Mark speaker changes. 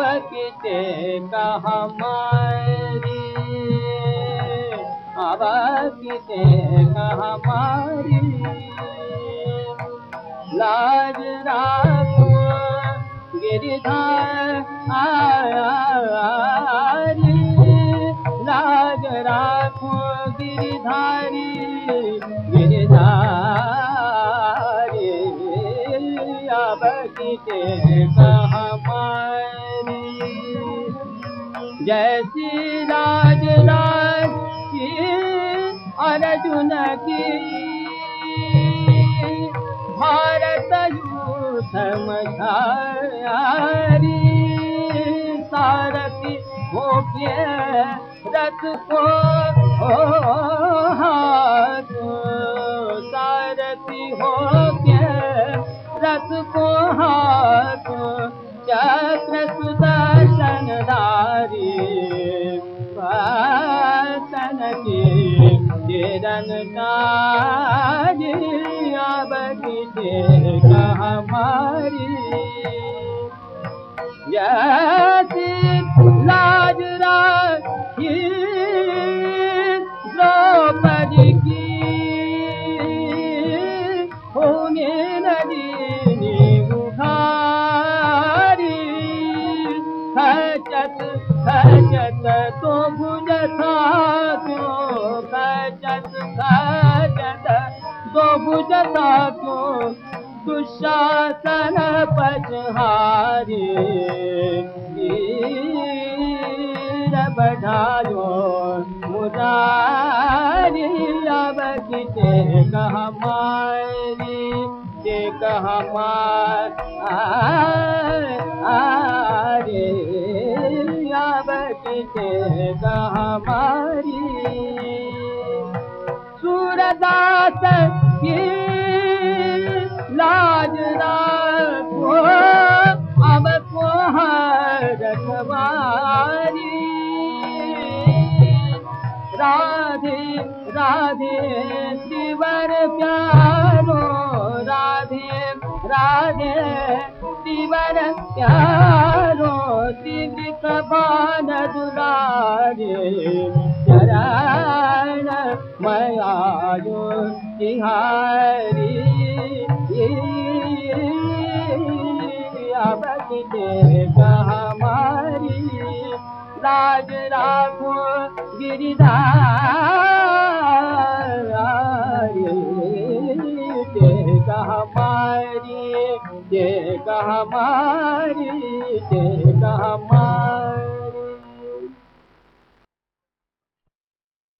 Speaker 1: किते कहमारी। अब किते कहमारी। लाज गिरधारी लाज राखो गिरधारी गिरधारी। अब किते कहमारी जैसी राज राज की अर्जुन की भारत यूथ मझारी सारथी हो के रथ को हो हाथ। सारथी हो के रथ को हाथ हमारी। जैसी तो भुज था क्यों दुशासन पचहारी वीर बढ़ायो मुरारी अब किते कहमारी के कहमारे अब किते कहमारी सूरदास राधे राधे शिवर प्यारो राधे राधे शिवर प्यारो शिव कबान दुलारे चरण मयायो तिहारी हमारी के कहमारी के कहमारी के कहमारी